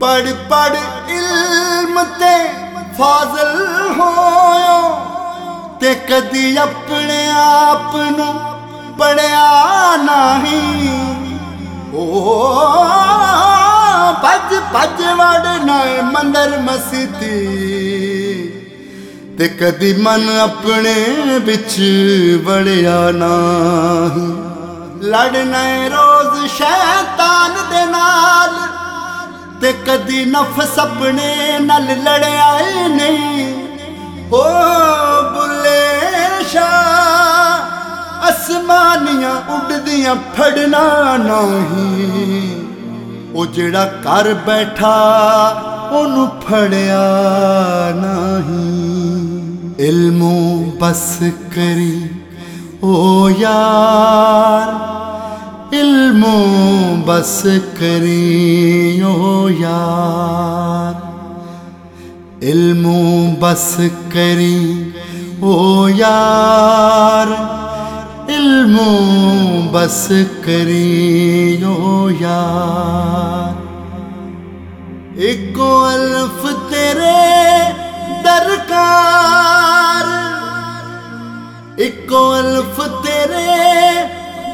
پڑھ پڑھ علم تے فاضل ہویا تے کدی اپنے آپ نو پڑھیا نہیں او پج پج وڑنا مندر مسیتی تے کدی من اپنے بچ وڑیا نہیں لڑنا روز شیطان دے نال تے کدی نفس اپنے نل لڑے آئے نہیں او اڈدیاں پھڑنا نہیں او جڑا کر بیٹھا انہوں پھڑیا نہیں علموں بس کری او یار علم بس کری او یار علم بس کری او یار علم بس کری یار۔ ایک الف تیرے درکار۔ ایک الف تیرے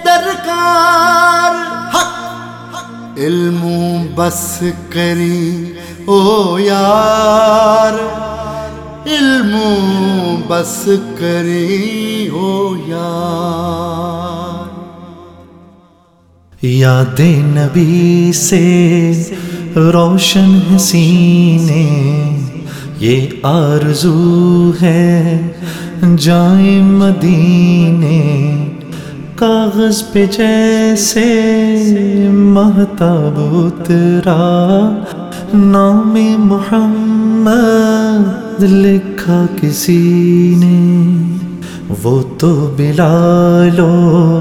درکار۔ حق علم بس کری او یار۔ علم بس کری او یار۔ یاد نبی سے روشن حسینے یہ آرزو ہے جائیں مدینے۔ کاغذ پہ جیسے محتاب اترا۔ نام محمد لکھا کسی نے، وہ تو بلالو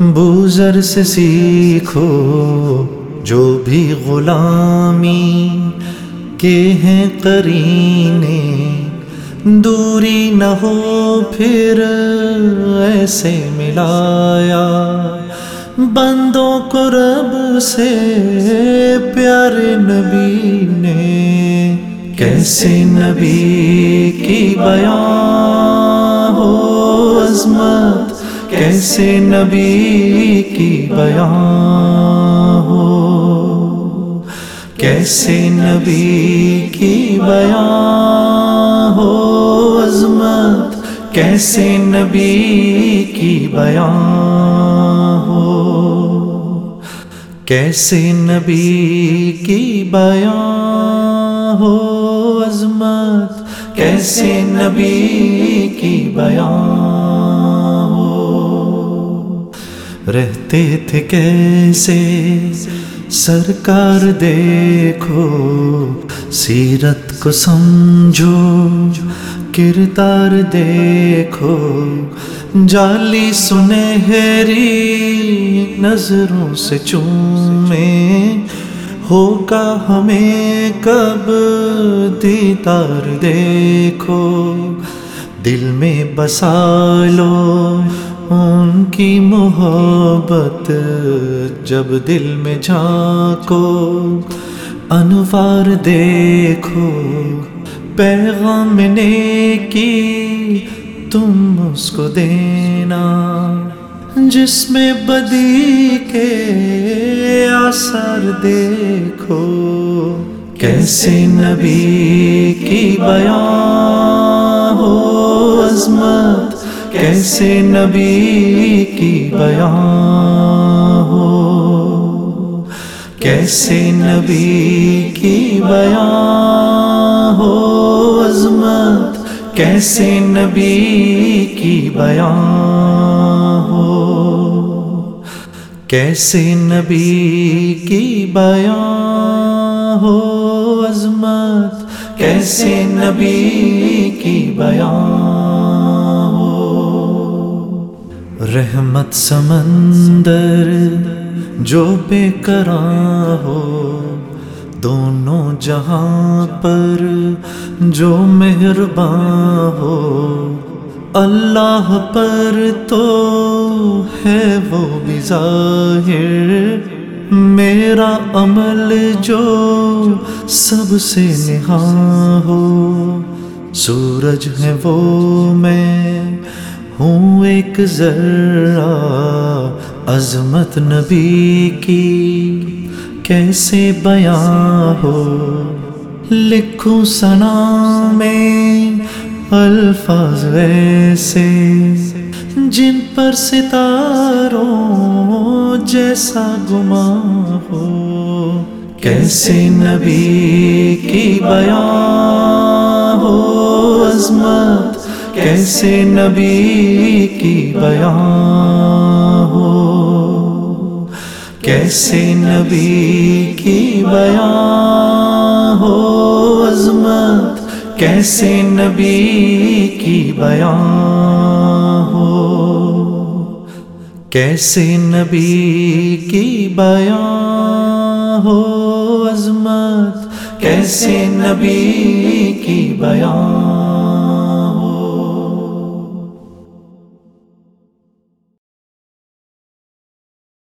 بوزر سے سیکھو، جو بھی غلامی کے ہیں قرینے، دوری نہ ہو پھر ایسے ملایا۔ بندوں کو رب سے پیارے نبی نے کیسے نبی کی بیان ہو عظمت؟ کیسے نبی کی بیان ہو؟ کیسے نبی کی بیان ہو عظمت؟ کیسے نبی کی بیان ہو؟ کیسے نبی کی بیان ہو عظمت کیسے نبی کی بیان؟ ہو رہتے تھے کیسے؟ سرکار دیکھو، سیرت کو سمجھو، کردار دیکھو جالی سنہری نظروں سے چومے۔ ہوگا ہمیں کب؟ دیدار دیکھو۔ دل میں بسا لو ان کی محبت، جب دل میں جھانکو۔ انوار دیکھو، پیغام نے کی تم اس کو دینا۔ جس میں بدی کے اثر دیکھو، کیسے نبی کی بیان ہو عظمت، کیسے نبی کی بیان ہو، کیسے نبی کی بیان ہو عظمت، کیسے نبی کی بیان ہو۔ کیسے نبی کی بیان ہو عظمت۔ کیسے نبی کی بیان ہو۔ رحمت سمندر جو بے کراں ہو۔ دونوں جہاں پر جو مہربان ہو۔ اللہ پر تو ہے وہ بھی ظاہر، میرا عمل جو سب سے نہاں ہو۔ سورج ہے وہ میں ہوں ایک ذرا عظمت نبی کی۔ کیسے بیاں ہو؟ لکھوں سنا میں الفاظ ایسے جن پر ستاروں جیسا گما ہو۔ کیسے نبی کی بیاں ہو عظمت؟ کیسے نبی کی بیاں ہو؟ کیسے نبی کی بیاں ہو عظمت؟ کیسے نبی کی بیاں ہو۔ کیسے نبی کی بیاں ہو عظمت؟ کیسے نبی کی بیاں